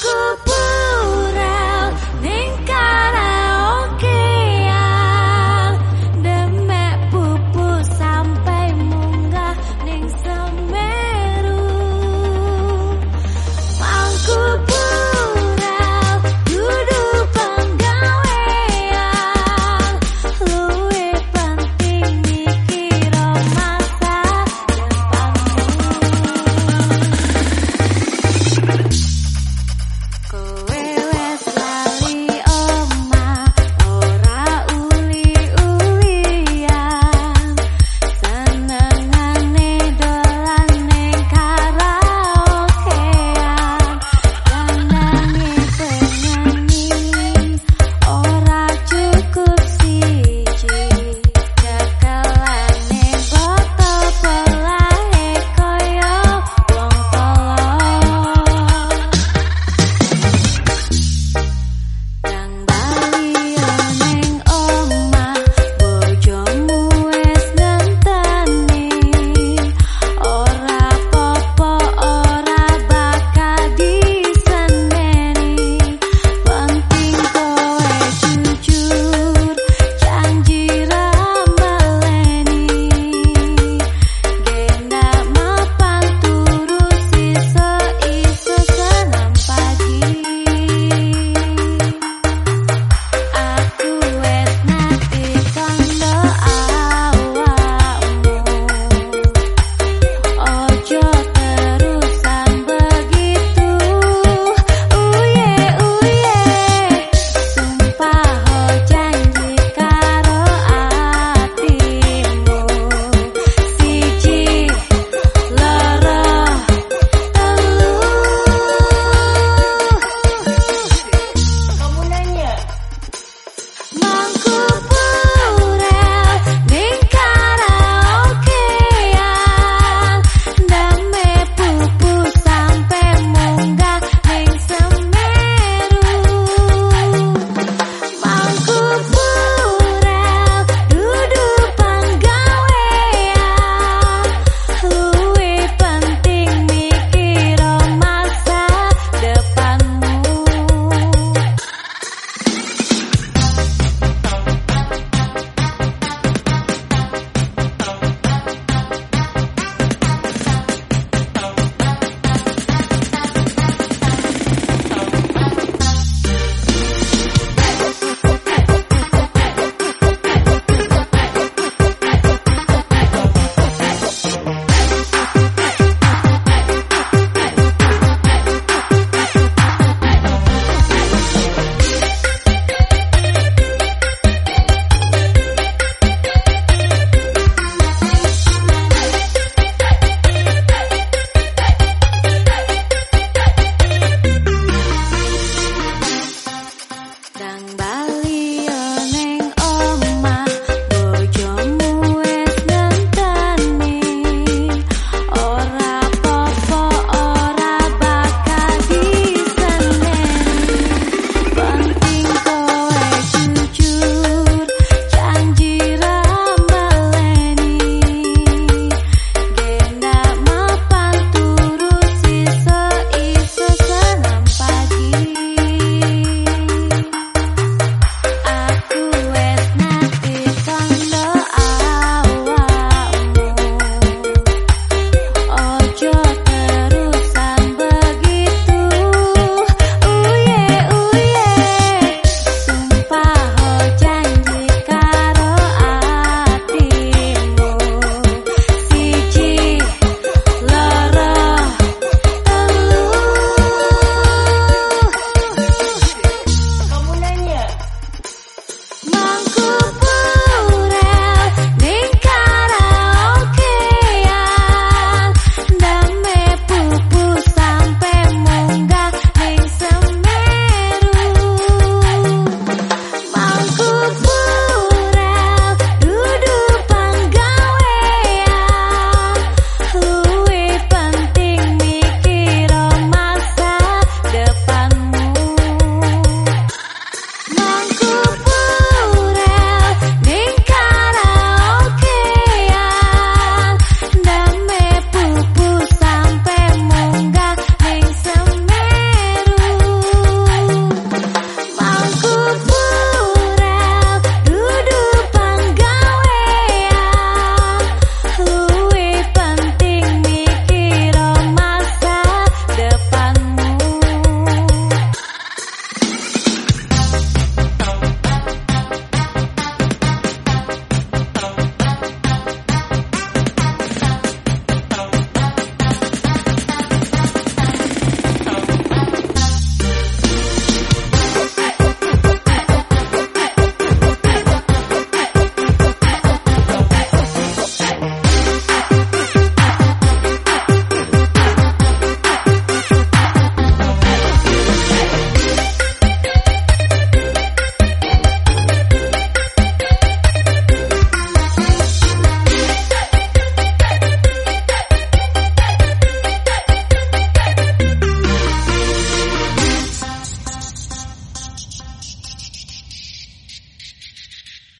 个不。